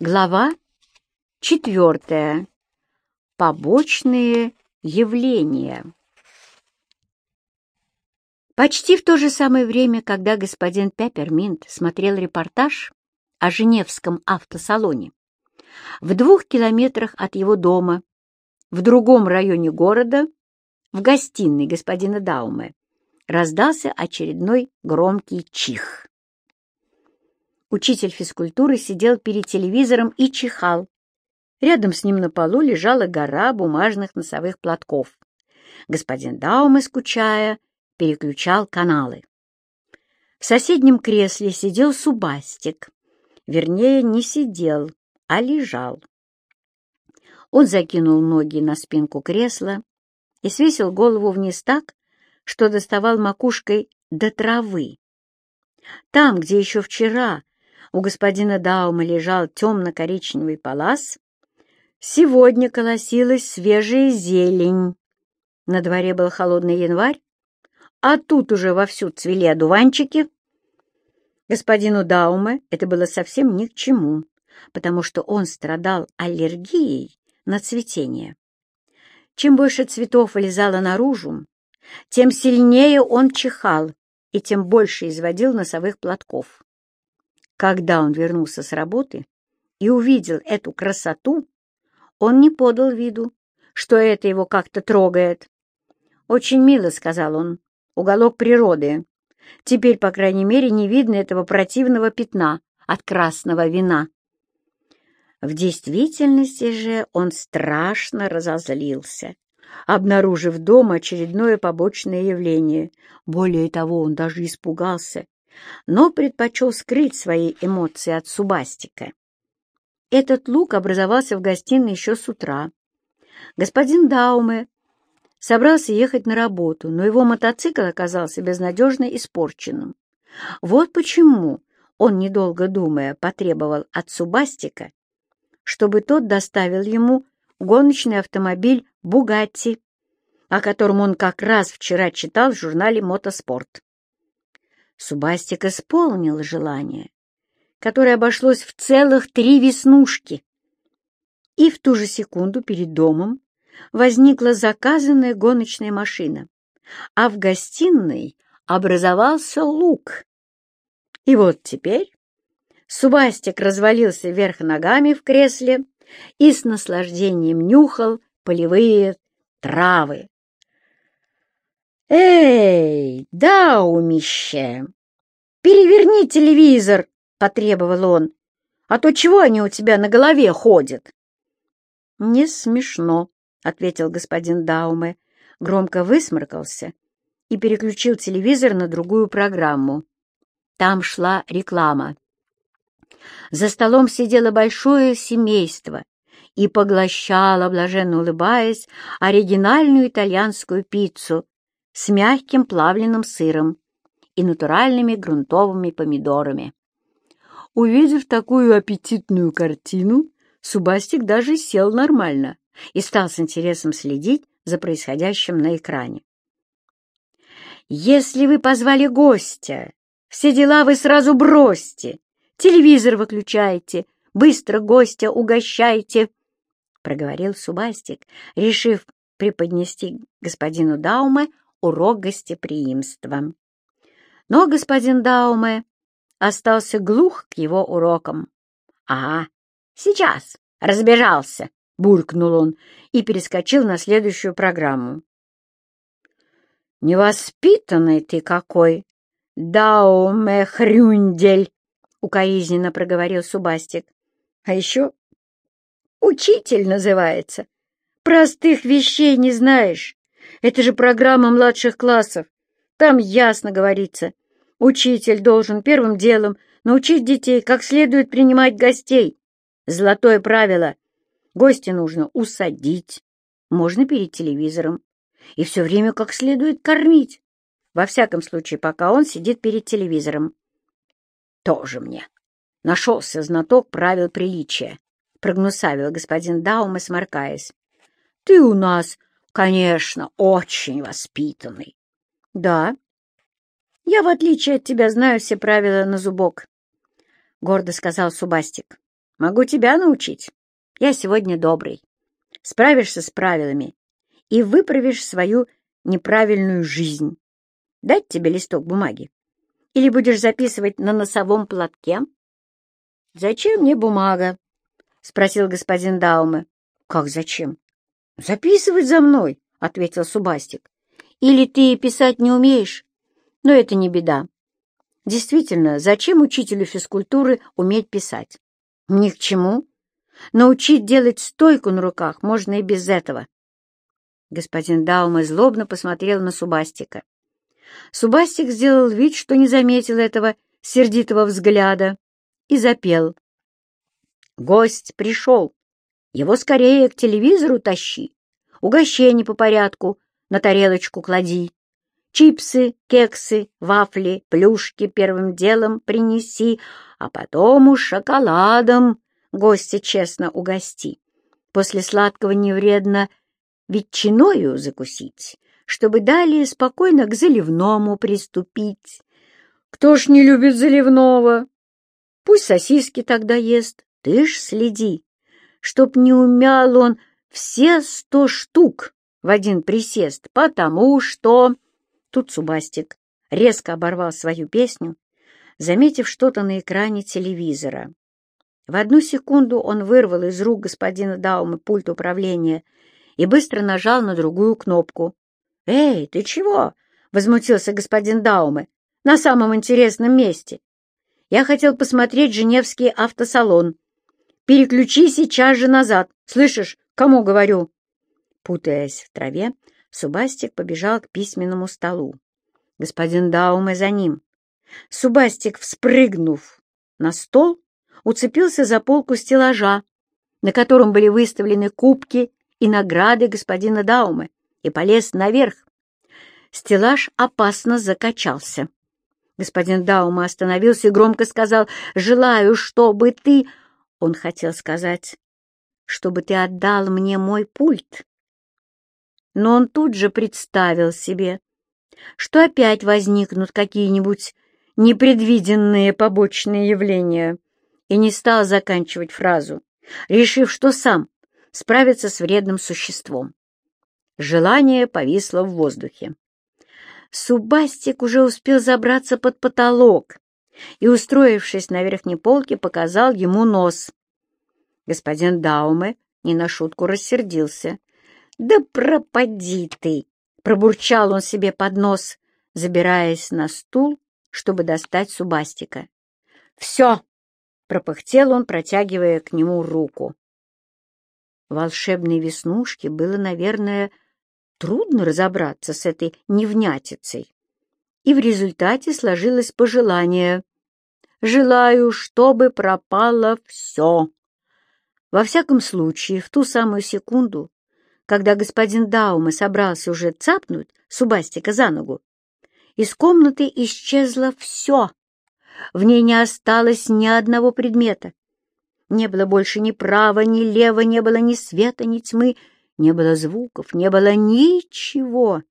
Глава четвертая. Побочные явления. Почти в то же самое время, когда господин Пепперминт смотрел репортаж о Женевском автосалоне, в двух километрах от его дома, в другом районе города, в гостиной господина Дауме, раздался очередной громкий чих. Учитель физкультуры сидел перед телевизором и чихал. Рядом с ним на полу лежала гора бумажных носовых платков. Господин Дауме, скучая, переключал каналы. В соседнем кресле сидел Субастик. Вернее, не сидел, а лежал. Он закинул ноги на спинку кресла и свесил голову вниз так, что доставал макушкой до травы. Там, где еще вчера у господина Даума лежал темно-коричневый палас, сегодня колосилась свежая зелень. На дворе был холодный январь, а тут уже вовсю цвели одуванчики. Господину Дауме это было совсем ни к чему, потому что он страдал аллергией на цветение. Чем больше цветов вылезало наружу, тем сильнее он чихал и тем больше изводил носовых платков. Когда он вернулся с работы и увидел эту красоту, он не подал виду, что это его как-то трогает. «Очень мило», — сказал он, — «уголок природы. Теперь, по крайней мере, не видно этого противного пятна от красного вина». В действительности же он страшно разозлился, обнаружив дома очередное побочное явление. Более того, он даже испугался, но предпочел скрыть свои эмоции от Субастика. Этот лук образовался в гостиной еще с утра. Господин Дауме собрался ехать на работу, но его мотоцикл оказался безнадежно испорченным. Вот почему он, недолго думая, потребовал от Субастика, чтобы тот доставил ему гоночный автомобиль «Бугатти», о котором он как раз вчера читал в журнале «Мотоспорт». Субастик исполнил желание, которое обошлось в целых три веснушки. И в ту же секунду перед домом возникла заказанная гоночная машина, а в гостиной образовался лук. И вот теперь Субастик развалился вверх ногами в кресле и с наслаждением нюхал полевые травы, «Эй, Даумище! Переверни телевизор!» — потребовал он. «А то чего они у тебя на голове ходят?» «Не смешно», — ответил господин Дауме, громко высморкался и переключил телевизор на другую программу. Там шла реклама. За столом сидело большое семейство и поглощало, блаженно улыбаясь, оригинальную итальянскую пиццу с мягким плавленным сыром и натуральными грунтовыми помидорами. Увидев такую аппетитную картину, Субастик даже сел нормально и стал с интересом следить за происходящим на экране. «Если вы позвали гостя, все дела вы сразу бросьте, телевизор выключайте, быстро гостя угощайте», — проговорил Субастик, решив преподнести господину Дауме урок гостеприимства. Но господин Дауме остался глух к его урокам. «Ага, сейчас, разбежался!» — буркнул он и перескочил на следующую программу. «Невоспитанный ты какой! Дауме хрюндель!» — укоризненно проговорил Субастик. «А еще учитель называется. Простых вещей не знаешь. Это же программа младших классов. Там ясно говорится. Учитель должен первым делом научить детей, как следует принимать гостей. Золотое правило. Гостя нужно усадить. Можно перед телевизором. И все время как следует кормить. Во всяком случае, пока он сидит перед телевизором. Тоже мне. Нашелся знаток правил приличия, прогнусавил господин Даума, сморкаясь. Ты у нас Конечно, очень воспитанный. Да. Я, в отличие от тебя, знаю все правила на зубок, — гордо сказал Субастик. Могу тебя научить. Я сегодня добрый. Справишься с правилами и выправишь свою неправильную жизнь. Дать тебе листок бумаги? Или будешь записывать на носовом платке? — Зачем мне бумага? — спросил господин Дауме. — Как зачем? — Записывать за мной, — ответил Субастик. — Или ты писать не умеешь? Но это не беда. Действительно, зачем учителю физкультуры уметь писать? Ни к чему. Научить делать стойку на руках можно и без этого. Господин Даума злобно посмотрел на Субастика. Субастик сделал вид, что не заметил этого сердитого взгляда, и запел. «Гость пришел. Его скорее к телевизору тащи. Угощение по порядку на тарелочку клади. Чипсы, кексы, вафли, плюшки первым делом принеси, а потом уж шоколадом гостя честно угости. После сладкого не вредно ветчиною закусить, чтобы далее спокойно к заливному приступить. Кто ж не любит заливного? Пусть сосиски тогда ест, ты ж следи, чтоб не умял он все сто штук в один присест, потому что... Тут Субастик резко оборвал свою песню, заметив что-то на экране телевизора. В одну секунду он вырвал из рук господина Даума пульт управления и быстро нажал на другую кнопку. «Эй, ты чего?» — возмутился господин Дауме. «На самом интересном месте. Я хотел посмотреть Женевский автосалон. Переключи сейчас же назад. Слышишь, кому говорю?» Путаясь в траве, Субастик побежал к письменному столу. Господин Дауме за ним. Субастик, вспрыгнув на стол, уцепился за полку стеллажа, на котором были выставлены кубки и награды господина Дауме, и полез наверх. Стеллаж опасно закачался. Господин Даума остановился и громко сказал «Желаю, чтобы ты...» Он хотел сказать «Чтобы ты отдал мне мой пульт». Но он тут же представил себе, что опять возникнут какие-нибудь непредвиденные побочные явления, и не стал заканчивать фразу, решив, что сам справится с вредным существом. Желание повисло в воздухе. Субастик уже успел забраться под потолок и, устроившись на верхней полке, показал ему нос. Господин Дауме не на шутку рассердился. «Да пропади ты!» — пробурчал он себе под нос, забираясь на стул, чтобы достать Субастика. «Все!» — пропыхтел он, протягивая к нему руку. Волшебной веснушке было, наверное, трудно разобраться с этой невнятицей. И в результате сложилось пожелание «Желаю, чтобы пропало все». Во всяком случае, в ту самую секунду, когда господин Даума собрался уже цапнуть Субастика за ногу, из комнаты исчезло все. В ней не осталось ни одного предмета. Не было больше ни права, ни лева, не было ни света, ни тьмы, не было звуков, не было ничего.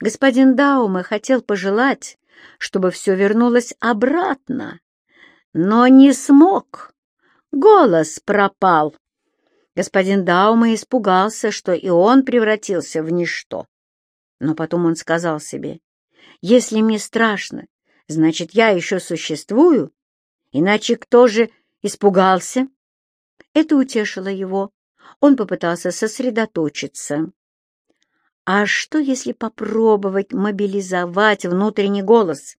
Господин Дауме хотел пожелать, чтобы все вернулось обратно, но не смог. Голос пропал. Господин Дауме испугался, что и он превратился в ничто. Но потом он сказал себе, «Если мне страшно, значит, я еще существую, иначе кто же испугался?» Это утешило его. Он попытался сосредоточиться. А что, если попробовать мобилизовать внутренний голос?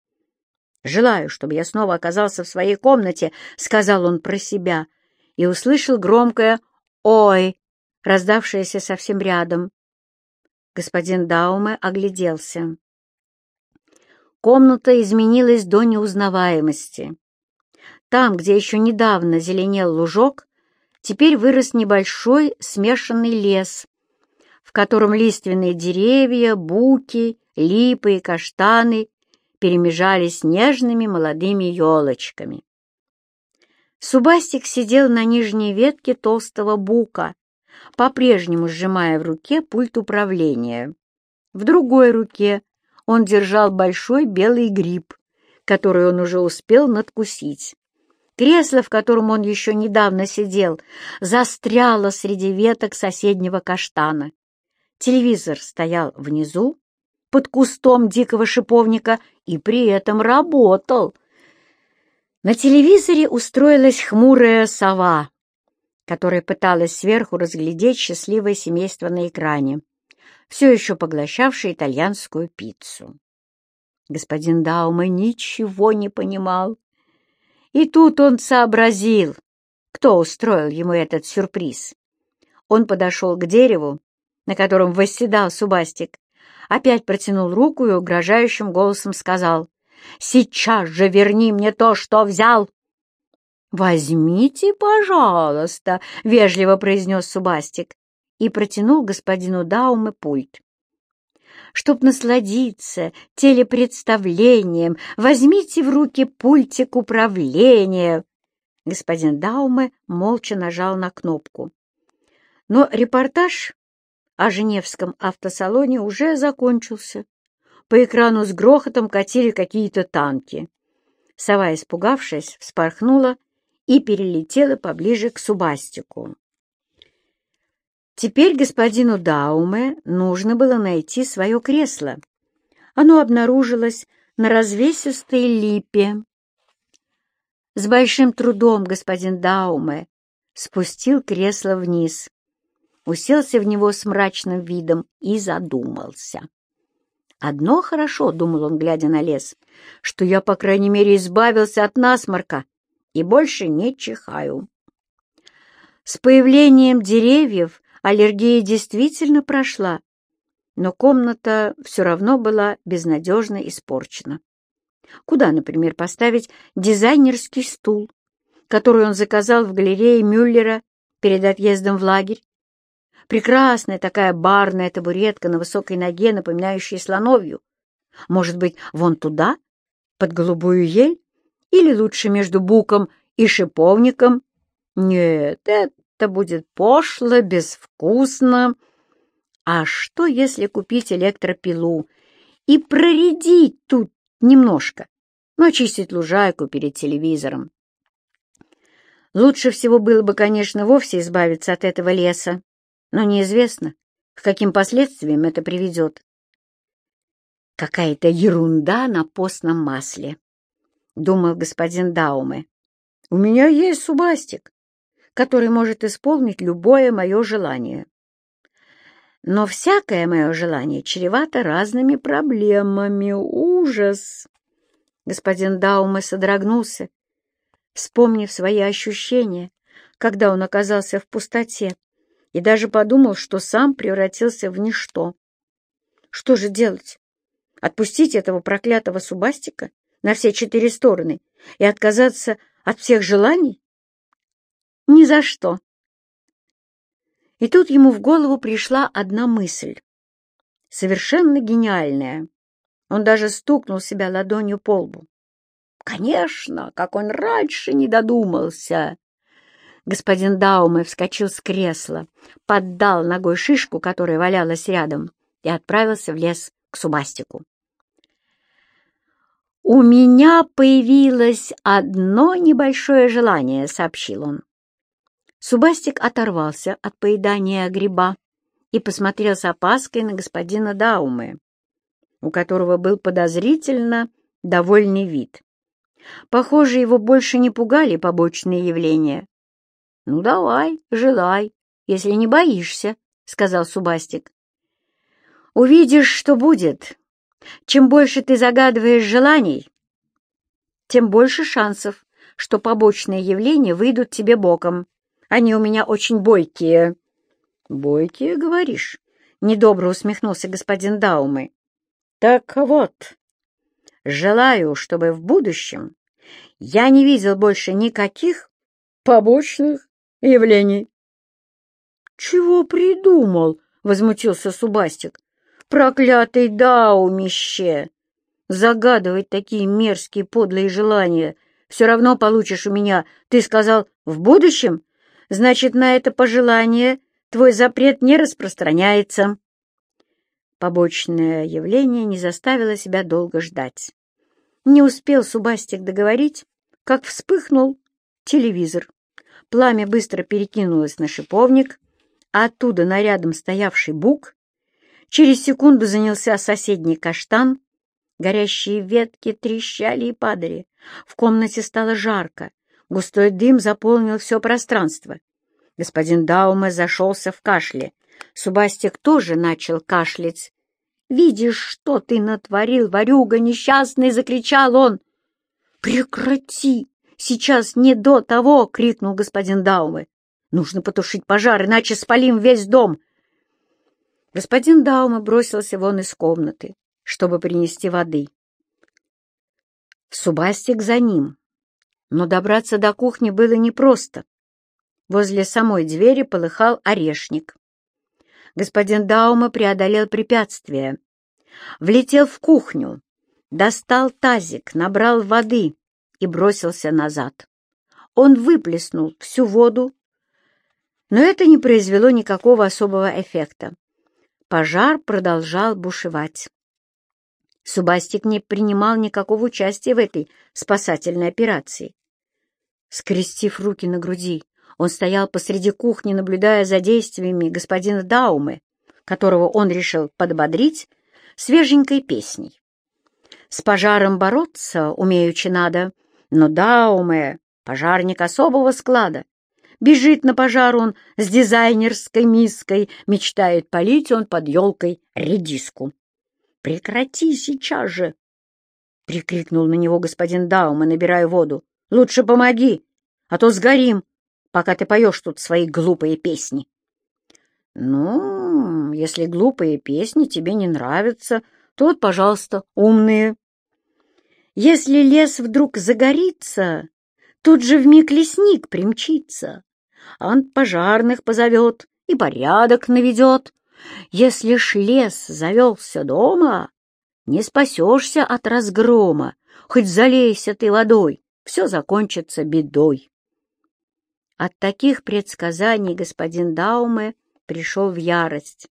«Желаю, чтобы я снова оказался в своей комнате», — сказал он про себя, и услышал громкое «Ой!», раздавшееся совсем рядом. Господин Дауме огляделся. Комната изменилась до неузнаваемости. Там, где еще недавно зеленел лужок, теперь вырос небольшой смешанный лес, в котором лиственные деревья, буки, липы и каштаны перемежались нежными молодыми елочками. Субастик сидел на нижней ветке толстого бука, по-прежнему сжимая в руке пульт управления. В другой руке он держал большой белый гриб, который он уже успел надкусить. Кресло, в котором он еще недавно сидел, застряло среди веток соседнего каштана. Телевизор стоял внизу, под кустом дикого шиповника, и при этом работал. На телевизоре устроилась хмурая сова, которая пыталась сверху разглядеть счастливое семейство на экране, все еще поглощавшее итальянскую пиццу. Господин Даума ничего не понимал. И тут он сообразил, кто устроил ему этот сюрприз. Он подошел к дереву, на котором восседал Субастик, опять протянул руку и угрожающим голосом сказал, «Сейчас же верни мне то, что взял!» «Возьмите, пожалуйста», — вежливо произнес Субастик и протянул господину Дауме пульт. Чтоб насладиться телепредставлением, возьмите в руки пультик управления. Господин Дауме молча нажал на кнопку. Но репортаж о Женевском автосалоне уже закончился. По экрану с грохотом катили какие-то танки. Сова, испугавшись, вспорхнула и перелетела поближе к Субастику. Теперь господину Дауме нужно было найти свое кресло. Оно обнаружилось на развесистой липе. С большим трудом господин Дауме спустил кресло вниз, уселся в него с мрачным видом и задумался. «Одно хорошо», — думал он, глядя на лес, — «что я, по крайней мере, избавился от насморка и больше не чихаю». С появлением деревьев Аллергия действительно прошла, но комната все равно была безнадежно испорчена. Куда, например, поставить дизайнерский стул, который он заказал в галерее Мюллера перед отъездом в лагерь? Прекрасная такая барная табуретка на высокой ноге, напоминающая слоновью. Может быть, вон туда, под голубую ель? Или лучше между буком и шиповником? Нет, это будет пошло, безвкусно. А что, если купить электропилу и проредить тут немножко, но очистить лужайку перед телевизором? Лучше всего было бы, конечно, вовсе избавиться от этого леса, но неизвестно, к каким последствиям это приведет. Какая-то ерунда на постном масле, — думал господин Дауме. У меня есть субастик который может исполнить любое мое желание. Но всякое мое желание чревато разными проблемами. Ужас! Господин Дауме содрогнулся, вспомнив свои ощущения, когда он оказался в пустоте, и даже подумал, что сам превратился в ничто. Что же делать? Отпустить этого проклятого субастика на все четыре стороны и отказаться от всех желаний? Ни за что. И тут ему в голову пришла одна мысль, совершенно гениальная. Он даже стукнул себя ладонью по лбу. Конечно, как он раньше не додумался. Господин Дауме вскочил с кресла, поддал ногой шишку, которая валялась рядом, и отправился в лес к Субастику. «У меня появилось одно небольшое желание», — сообщил он. Субастик оторвался от поедания гриба и посмотрел с опаской на господина Даумы, у которого был подозрительно довольный вид. Похоже, его больше не пугали побочные явления. — Ну, давай, желай, если не боишься, — сказал Субастик. — Увидишь, что будет. Чем больше ты загадываешь желаний, тем больше шансов, что побочные явления выйдут тебе боком. Они у меня очень бойкие». «Бойкие, говоришь?» — недобро усмехнулся господин Даумы. «Так вот, желаю, чтобы в будущем я не видел больше никаких побочных явлений». «Чего придумал?» — возмутился Субастик. «Проклятый Даумище! Загадывать такие мерзкие подлые желания все равно получишь у меня, ты сказал, в будущем? Значит, на это пожелание твой запрет не распространяется. Побочное явление не заставило себя долго ждать. Не успел Субастик договорить, как вспыхнул телевизор. Пламя быстро перекинулось на шиповник, а оттуда на рядом стоявший бук. Через секунду занялся соседний каштан. Горящие ветки трещали и падали. В комнате стало жарко. Густой дым заполнил все пространство. Господин Дауме зашелся в кашле. Субастик тоже начал кашлять. «Видишь, что ты натворил, ворюга несчастный!» — закричал он. «Прекрати! Сейчас не до того!» — крикнул господин Дауме. «Нужно потушить пожар, иначе спалим весь дом!» Господин Дауме бросился вон из комнаты, чтобы принести воды. Субастик за ним. Но добраться до кухни было непросто. Возле самой двери полыхал орешник. Господин Даума преодолел препятствие. Влетел в кухню, достал тазик, набрал воды и бросился назад. Он выплеснул всю воду, но это не произвело никакого особого эффекта. Пожар продолжал бушевать. Субастик не принимал никакого участия в этой спасательной операции. Скрестив руки на груди, он стоял посреди кухни, наблюдая за действиями господина Даумы, которого он решил подбодрить свеженькой песней. С пожаром бороться умеючи надо, но Дауме — пожарник особого склада. Бежит на пожар он с дизайнерской миской, мечтает полить он под елкой редиску. «Прекрати сейчас же!» — прикрикнул на него господин Даума, набирая воду. «Лучше помоги, а то сгорим, пока ты поешь тут свои глупые песни». «Ну, если глупые песни тебе не нравятся, то вот, пожалуйста, умные». «Если лес вдруг загорится, тут же вмиг лесник примчится, он пожарных позовет и порядок наведет. Если ж лес завелся дома, не спасешься от разгрома, хоть залейся ты водой, все закончится бедой». От таких предсказаний господин Дауме пришел в ярость.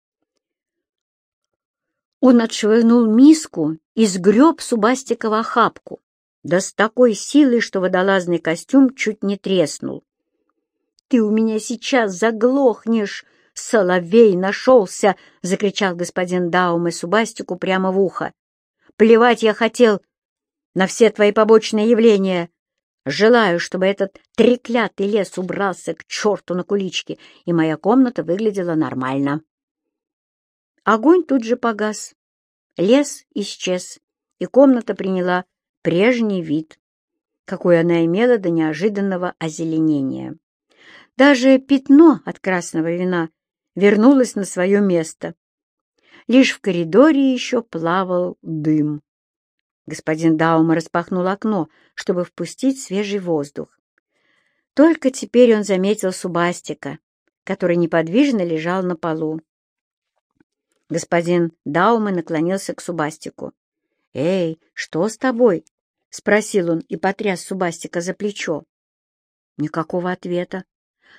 Он отшвырнул миску и сгреб Субастика охапку, да с такой силой, что водолазный костюм чуть не треснул. «Ты у меня сейчас заглохнешь!» «Соловей нашелся!» — закричал господин Дауме Субастику прямо в ухо. «Плевать я хотел на все твои побочные явления. Желаю, чтобы этот треклятый лес убрался к черту на куличке, и моя комната выглядела нормально. Огонь тут же погас. Лес исчез, и комната приняла прежний вид, какой она имела до неожиданного озеленения. Даже пятно от красного вина вернулось на свое место. Лишь в коридоре еще плавал дым. Господин Даума распахнул окно, чтобы впустить свежий воздух. Только теперь он заметил Субастика, который неподвижно лежал на полу. Господин Даума наклонился к Субастику. «Эй, что с тобой?» — спросил он и потряс Субастика за плечо. Никакого ответа.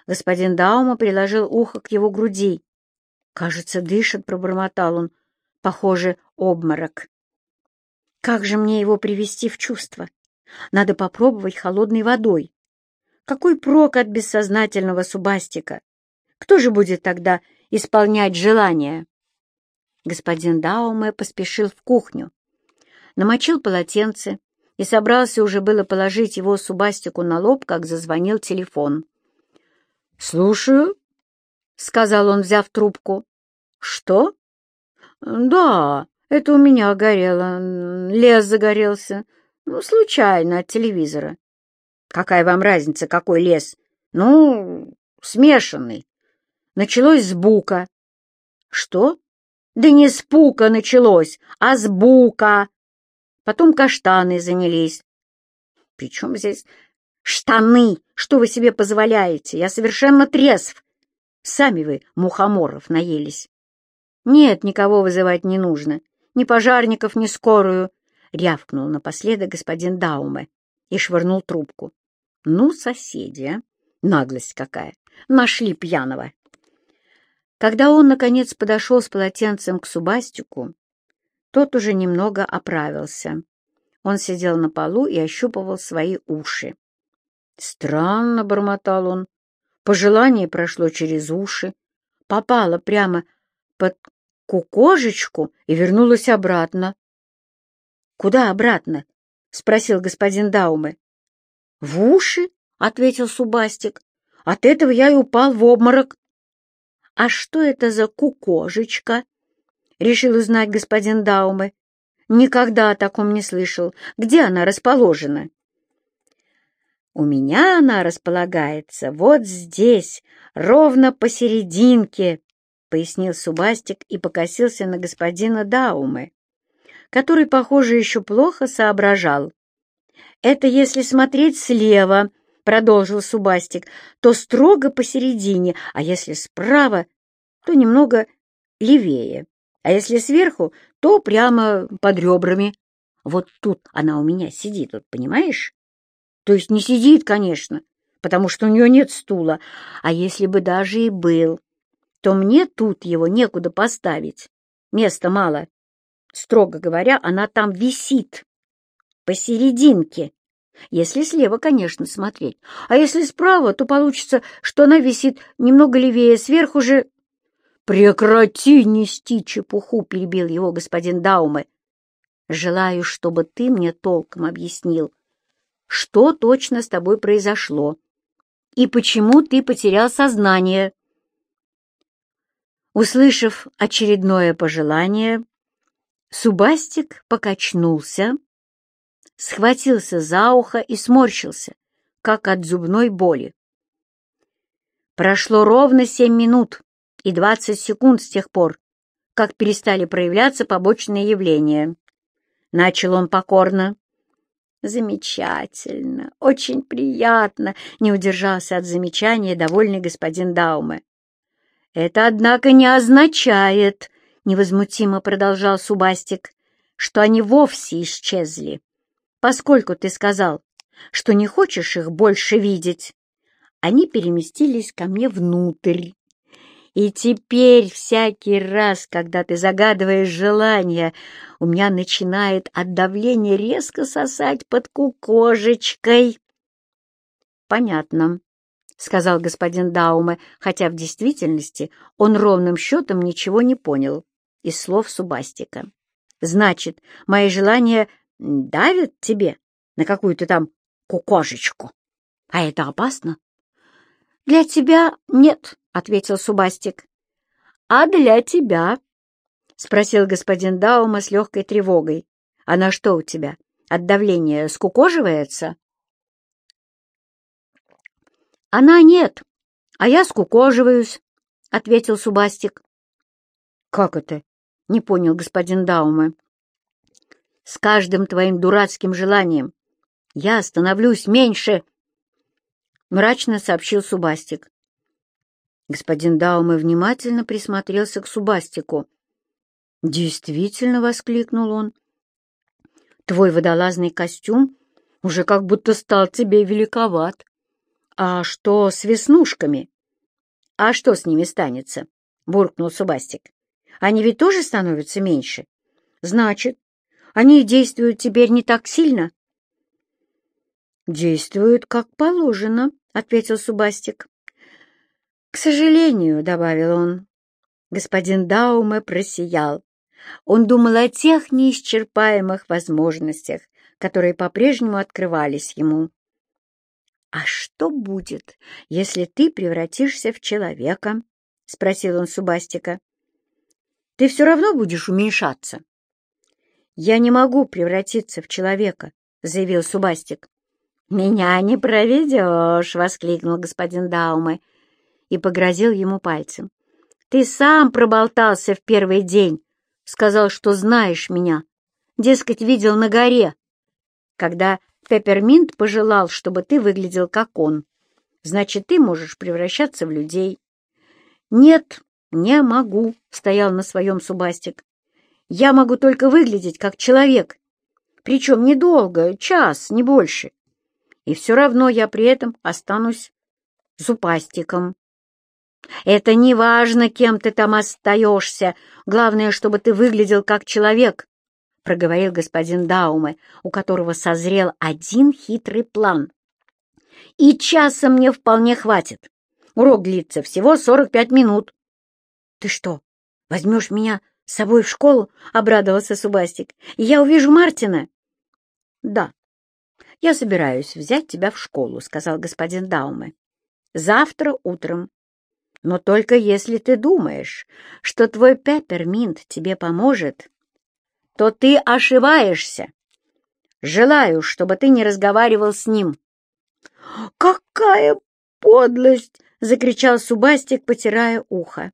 Господин Даума приложил ухо к его груди. «Кажется, дышит», — пробормотал он. «Похоже, обморок». Как же мне его привести в чувство? Надо попробовать холодной водой. Какой прок от бессознательного субастика? Кто же будет тогда исполнять желания? Господин Дауме поспешил в кухню, намочил полотенце и собрался уже было положить его субастику на лоб, как зазвонил телефон. «Слушаю», — сказал он, взяв трубку. «Что?» «Да, это у меня горело. Лес загорелся. Ну, случайно, от телевизора. Какая вам разница, какой лес? Ну, смешанный. Началось с бука. Что? Да не с пука началось, а с бука. Потом каштаны занялись. Причем здесь штаны? Что вы себе позволяете? Я совершенно трезв. Сами вы, мухоморов, наелись. Нет, никого вызывать не нужно ни пожарников, ни скорую, — рявкнул напоследок господин Дауме и швырнул трубку. — Ну, соседи, а? Наглость какая! Нашли пьяного! Когда он, наконец, подошел с полотенцем к Субастику, тот уже немного оправился. Он сидел на полу и ощупывал свои уши. Странно, — бормотал он. Пожелание прошло через уши, попало прямо под кукожечку и вернулось обратно. — Куда обратно? — спросил господин Дауме. — В уши, — ответил Субастик. — От этого я и упал в обморок. — А что это за кукожечка? — решил узнать господин Дауме. — Никогда о таком не слышал. Где она расположена? — У меня она располагается вот здесь, ровно посерединке, — пояснил Субастик и покосился на господина Дауме который, похоже, еще плохо соображал. «Это если смотреть слева», — продолжил Субастик, — «то строго посередине, а если справа, то немного левее, а если сверху, то прямо под ребрами. Вот тут она у меня сидит, вот понимаешь? То есть не сидит, конечно, потому что у нее нет стула, а если бы даже и был, то мне тут его некуда поставить, места мало. Строго говоря, она там висит, посерединке. Если слева, конечно, смотреть. А если справа, то получится, что она висит немного левее, сверху же... «Прекрати нести чепуху!» — перебил его господин Дауме. «Желаю, чтобы ты мне толком объяснил, что точно с тобой произошло и почему ты потерял сознание». Услышав очередное пожелание, Субастик покачнулся, схватился за ухо и сморщился, как от зубной боли. Прошло ровно семь минут и двадцать секунд с тех пор, как перестали проявляться побочные явления. Начал он покорно. «Замечательно, очень приятно», — не удержался от замечания довольный господин Дауме. «Это, однако, не означает, невозмутимо продолжал Субастик, что они вовсе исчезли, поскольку ты сказал, что не хочешь их больше видеть. Они переместились ко мне внутрь. И теперь всякий раз, когда ты загадываешь желание, у меня начинает от давления резко сосать под кукожечкой. Понятно, — сказал господин Дауме, хотя в действительности он ровным счетом ничего не понял из слов Субастика. «Значит, мои желания давят тебе на какую-то там кукожечку? А это опасно?» «Для тебя нет», — ответил Субастик. «А для тебя?» — спросил господин Даума с легкой тревогой. «Она что у тебя, от давления скукоживается?» «Она нет, а я скукоживаюсь», — ответил Субастик. «Как это?» — не понял господин Дауме. «С каждым твоим дурацким желанием я становлюсь меньше!» — мрачно сообщил Субастик. Господин Дауме внимательно присмотрелся к Субастику. «Действительно!» — воскликнул он. «Твой водолазный костюм уже как будто стал тебе великоват. А что с веснушками?» «А что с ними станется?» — буркнул Субастик. Они ведь тоже становятся меньше. Значит, они действуют теперь не так сильно? Действуют как положено, ответил Субастик. К сожалению, добавил он. Господин Дауме просиял. Он думал о тех неисчерпаемых возможностях, которые по-прежнему открывались ему. «А что будет, если ты превратишься в человека?» — спросил он Субастика ты все равно будешь уменьшаться. «Я не могу превратиться в человека», — заявил Субастик. «Меня не проведешь!» — воскликнул господин Дауме и погрозил ему пальцем. «Ты сам проболтался в первый день, сказал, что знаешь меня. Дескать, видел на горе, когда Пепперминт пожелал, чтобы ты выглядел как он. Значит, ты можешь превращаться в людей». «Нет, «Не могу», — стоял на своем Субастик. «Я могу только выглядеть как человек, причем недолго, час, не больше. И все равно я при этом останусь зубастиком. Это не важно, кем ты там остаешься, главное, чтобы ты выглядел как человек», — проговорил господин Дауме, у которого созрел один хитрый план. и часа мне вполне хватит. Урок длится всего 45 минут. — Ты что, возьмешь меня с собой в школу? — обрадовался Субастик. — я увижу Мартина? — Да, я собираюсь взять тебя в школу, — сказал господин Дауме. — Завтра утром. Но только если ты думаешь, что твой пепперминт тебе поможет, то ты ошибаешься. Желаю, чтобы ты не разговаривал с ним. — Какая подлость! — закричал Субастик, потирая ухо.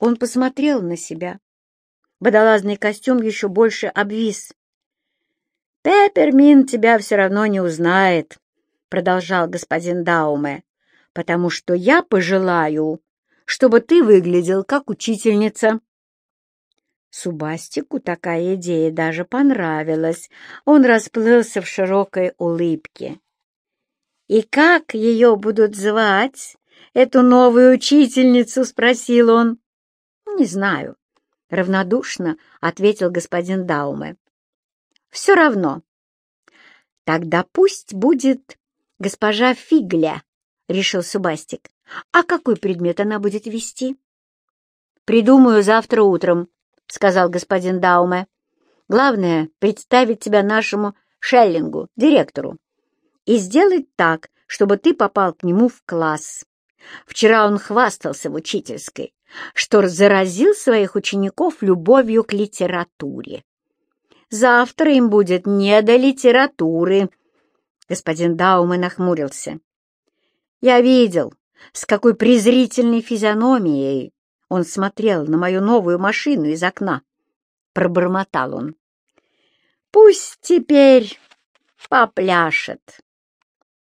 Он посмотрел на себя. Водолазный костюм еще больше обвис. «Пеппермин тебя все равно не узнает», — продолжал господин Дауме, «потому что я пожелаю, чтобы ты выглядел как учительница». Субастику такая идея даже понравилась. Он расплылся в широкой улыбке. «И как ее будут звать, эту новую учительницу?» — спросил он. «Не знаю», — равнодушно ответил господин Дауме. «Все равно». «Тогда пусть будет госпожа Фигля», — решил Субастик. «А какой предмет она будет вести?» «Придумаю завтра утром», — сказал господин Дауме. «Главное — представить тебя нашему Шеллингу, директору, и сделать так, чтобы ты попал к нему в класс. Вчера он хвастался в учительской, что заразил своих учеников любовью к литературе. Завтра им будет не до литературы». Господин Дауме нахмурился. «Я видел, с какой презрительной физиономией он смотрел на мою новую машину из окна. Пробормотал он. «Пусть теперь попляшет».